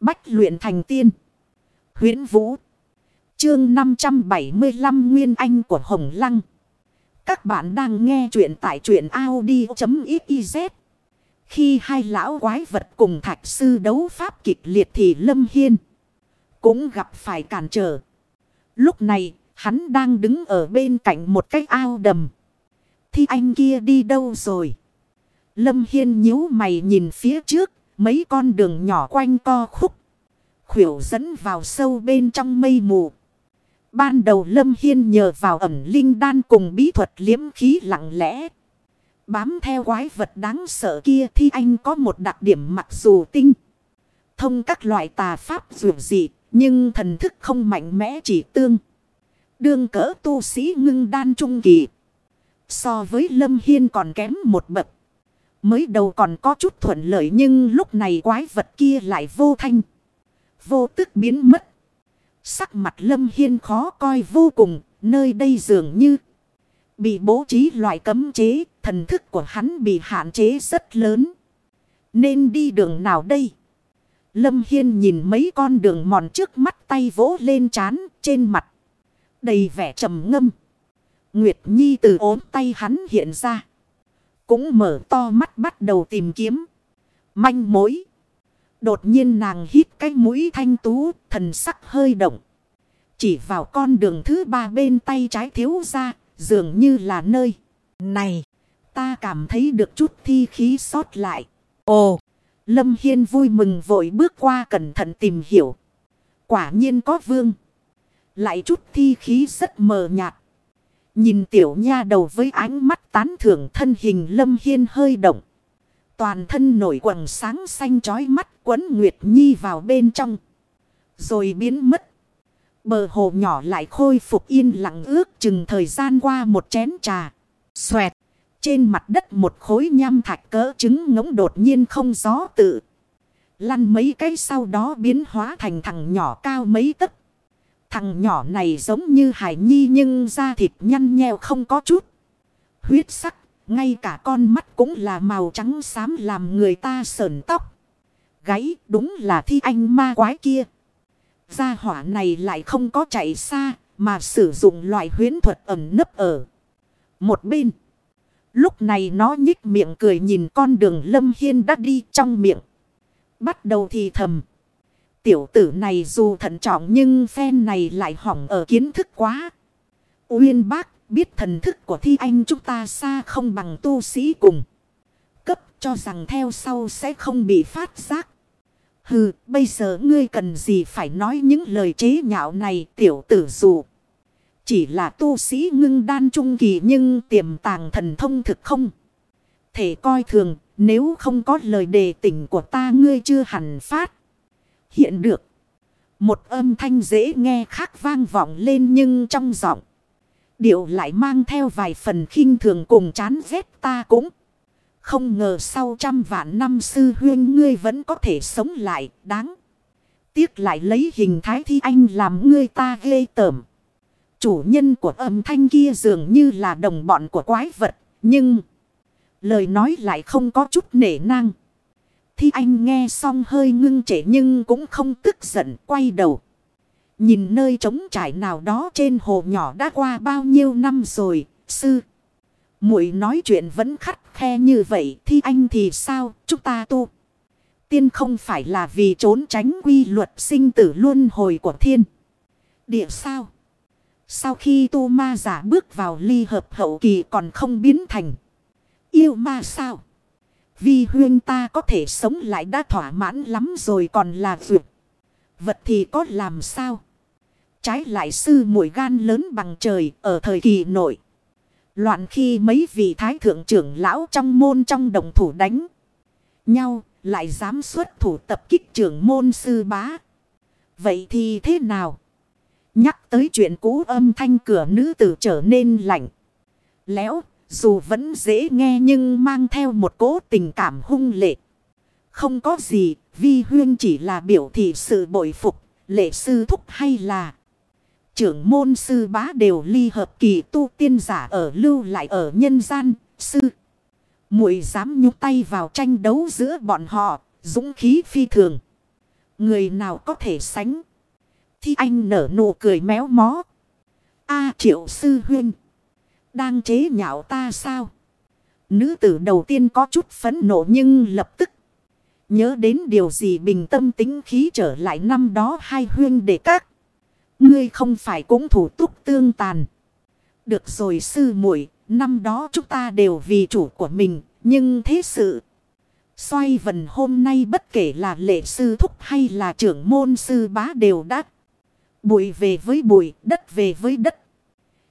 Bách luyện thành tiên. huyễn Vũ. Chương 575 Nguyên Anh của Hồng Lăng. Các bạn đang nghe truyện tại truyện Audi.xyz. Khi hai lão quái vật cùng thạch sư đấu pháp kịch liệt thì Lâm Hiên cũng gặp phải cản trở. Lúc này, hắn đang đứng ở bên cạnh một cái ao đầm. Thì anh kia đi đâu rồi? Lâm Hiên nhíu mày nhìn phía trước, mấy con đường nhỏ quanh co khúc. khuyểu dẫn vào sâu bên trong mây mù. Ban đầu Lâm Hiên nhờ vào ẩm linh đan cùng bí thuật liếm khí lặng lẽ. Bám theo quái vật đáng sợ kia thì anh có một đặc điểm mặc dù tinh. Thông các loại tà pháp dù gì, nhưng thần thức không mạnh mẽ chỉ tương. Đương cỡ tu sĩ ngưng đan trung kỳ. So với Lâm Hiên còn kém một bậc. Mới đầu còn có chút thuận lợi nhưng lúc này quái vật kia lại vô thanh. Vô tức biến mất. Sắc mặt Lâm Hiên khó coi vô cùng, nơi đây dường như bị bố trí loại cấm chế, thần thức của hắn bị hạn chế rất lớn. Nên đi đường nào đây? Lâm Hiên nhìn mấy con đường mòn trước mắt tay vỗ lên chán trên mặt. Đầy vẻ trầm ngâm. Nguyệt Nhi từ ốm tay hắn hiện ra. Cũng mở to mắt bắt đầu tìm kiếm. Manh mối. Đột nhiên nàng hít cái mũi thanh tú, thần sắc hơi động. Chỉ vào con đường thứ ba bên tay trái thiếu ra, dường như là nơi. Này, ta cảm thấy được chút thi khí sót lại. Ồ, Lâm Hiên vui mừng vội bước qua cẩn thận tìm hiểu. Quả nhiên có vương. Lại chút thi khí rất mờ nhạt. Nhìn tiểu nha đầu với ánh mắt tán thưởng thân hình Lâm Hiên hơi động. Toàn thân nổi quần sáng xanh chói mắt quấn Nguyệt Nhi vào bên trong. Rồi biến mất. Bờ hồ nhỏ lại khôi phục yên lặng ước chừng thời gian qua một chén trà. Xoẹt. Trên mặt đất một khối nham thạch cỡ trứng ngỗng đột nhiên không gió tự. Lăn mấy cái sau đó biến hóa thành thằng nhỏ cao mấy tấc. Thằng nhỏ này giống như hải nhi nhưng da thịt nhăn nheo không có chút. Huyết sắc, ngay cả con mắt cũng là màu trắng xám làm người ta sờn tóc. Gáy đúng là thi anh ma quái kia. Gia hỏa này lại không có chạy xa mà sử dụng loại huyến thuật ẩn nấp ở một bên. Lúc này nó nhích miệng cười nhìn con đường lâm hiên đã đi trong miệng. Bắt đầu thì thầm. Tiểu tử này dù thận trọng nhưng phen này lại hỏng ở kiến thức quá. Uyên bác biết thần thức của thi anh chúng ta xa không bằng tu sĩ cùng. Cấp cho rằng theo sau sẽ không bị phát giác. Hừ, bây giờ ngươi cần gì phải nói những lời chế nhạo này tiểu tử dù. Chỉ là tu sĩ ngưng đan trung kỳ nhưng tiềm tàng thần thông thực không. Thể coi thường, nếu không có lời đề tỉnh của ta ngươi chưa hẳn phát. Hiện được. Một âm thanh dễ nghe khác vang vọng lên nhưng trong giọng. Điệu lại mang theo vài phần khinh thường cùng chán ghét ta cũng. Không ngờ sau trăm vạn năm sư huyên ngươi vẫn có thể sống lại, đáng. Tiếc lại lấy hình thái thi anh làm ngươi ta ghê tởm. Chủ nhân của âm thanh kia dường như là đồng bọn của quái vật. Nhưng lời nói lại không có chút nể năng Thi anh nghe xong hơi ngưng trễ nhưng cũng không tức giận, quay đầu. Nhìn nơi trống trải nào đó trên hồ nhỏ đã qua bao nhiêu năm rồi, sư. muội nói chuyện vẫn khắt khe như vậy thì anh thì sao, chúng ta tu. Tiên không phải là vì trốn tránh quy luật sinh tử luân hồi của thiên. Địa sao? Sau khi tu ma giả bước vào ly hợp hậu kỳ còn không biến thành. Yêu ma sao? Vi huyên ta có thể sống lại đã thỏa mãn lắm rồi còn là vượt. Vật thì có làm sao? Trái lại sư mũi gan lớn bằng trời ở thời kỳ nội. Loạn khi mấy vị thái thượng trưởng lão trong môn trong đồng thủ đánh nhau, lại dám xuất thủ tập kích trưởng môn sư bá. Vậy thì thế nào? Nhắc tới chuyện cũ âm thanh cửa nữ tử trở nên lạnh. Léo, dù vẫn dễ nghe nhưng mang theo một cố tình cảm hung lệ. Không có gì, vi huyên chỉ là biểu thị sự bội phục, lệ sư thúc hay là trưởng môn sư bá đều ly hợp kỳ tu tiên giả ở lưu lại ở nhân gian, sư. muội dám nhúc tay vào tranh đấu giữa bọn họ, dũng khí phi thường. Người nào có thể sánh. Thi anh nở nụ cười méo mó. A triệu sư huynh. Đang chế nhạo ta sao? Nữ tử đầu tiên có chút phấn nộ nhưng lập tức. Nhớ đến điều gì bình tâm tính khí trở lại năm đó hai huyên để các. Ngươi không phải cũng thủ túc tương tàn. Được rồi sư muội năm đó chúng ta đều vì chủ của mình. Nhưng thế sự xoay vần hôm nay bất kể là lệ sư thúc hay là trưởng môn sư bá đều đã Bụi về với bụi, đất về với đất.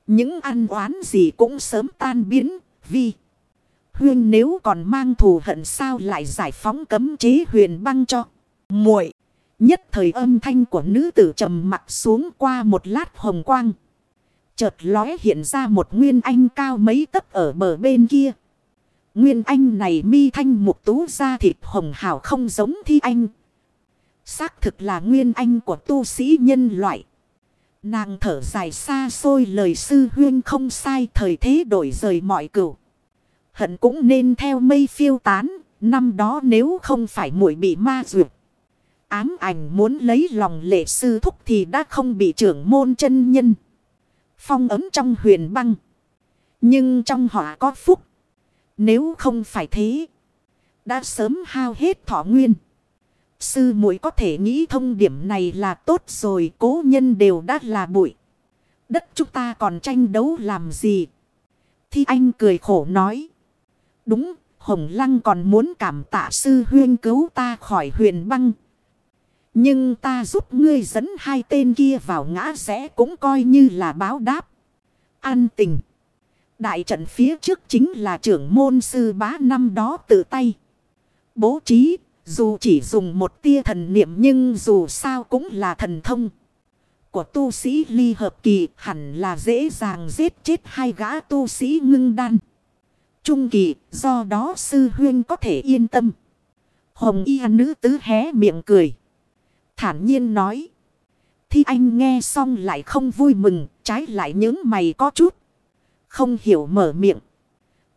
Những ăn oán gì cũng sớm tan biến, vì huyên nếu còn mang thù hận sao lại giải phóng cấm chế huyền băng cho muội Nhất thời âm thanh của nữ tử trầm mặt xuống qua một lát hồng quang. Chợt lóe hiện ra một nguyên anh cao mấy tấc ở bờ bên kia. Nguyên anh này mi thanh mục tú ra thịt hồng hào không giống thi anh. Xác thực là nguyên anh của tu sĩ nhân loại. Nàng thở dài xa xôi lời sư huyên không sai thời thế đổi rời mọi cửu. Hận cũng nên theo mây phiêu tán, năm đó nếu không phải muội bị ma duyệt. Ám ảnh muốn lấy lòng lệ sư thúc thì đã không bị trưởng môn chân nhân. Phong ấm trong huyền băng. Nhưng trong họ có phúc. Nếu không phải thế. Đã sớm hao hết thọ nguyên. Sư muội có thể nghĩ thông điểm này là tốt rồi. Cố nhân đều đã là bụi. Đất chúng ta còn tranh đấu làm gì. Thi anh cười khổ nói. Đúng, Hồng Lăng còn muốn cảm tạ sư huyên cứu ta khỏi huyền băng. Nhưng ta giúp ngươi dẫn hai tên kia vào ngã rẽ cũng coi như là báo đáp. An tình. Đại trận phía trước chính là trưởng môn sư bá năm đó tự tay. Bố trí, dù chỉ dùng một tia thần niệm nhưng dù sao cũng là thần thông. Của tu sĩ ly hợp kỳ hẳn là dễ dàng giết chết hai gã tu sĩ ngưng đan. Trung kỳ, do đó sư huyên có thể yên tâm. Hồng y nữ tứ hé miệng cười. Thản nhiên nói. Thi anh nghe xong lại không vui mừng, trái lại những mày có chút. Không hiểu mở miệng.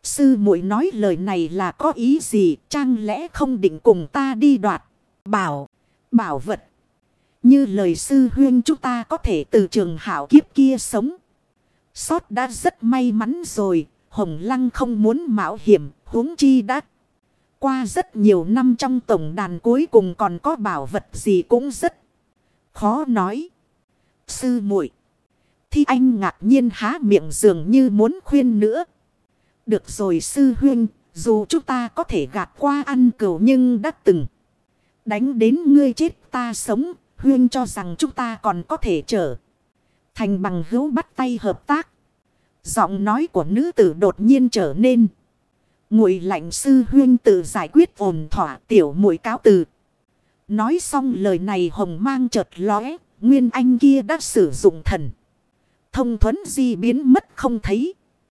Sư muội nói lời này là có ý gì, chẳng lẽ không định cùng ta đi đoạt. Bảo, bảo vật. Như lời sư huyên chúng ta có thể từ trường hảo kiếp kia sống. Sót đã rất may mắn rồi, Hồng Lăng không muốn mạo hiểm, huống chi đã. Qua rất nhiều năm trong tổng đàn cuối cùng còn có bảo vật gì cũng rất khó nói. Sư muội Thi anh ngạc nhiên há miệng dường như muốn khuyên nữa. Được rồi sư huynh, dù chúng ta có thể gạt qua ăn cửu nhưng đã từng. Đánh đến ngươi chết ta sống, huyên cho rằng chúng ta còn có thể trở. Thành bằng hữu bắt tay hợp tác. Giọng nói của nữ tử đột nhiên trở nên. Ngụy lạnh sư huyên tự giải quyết ổn thỏa tiểu mũi cáo từ. Nói xong lời này hồng mang chợt lóe. Nguyên anh kia đã sử dụng thần. Thông thuấn di biến mất không thấy.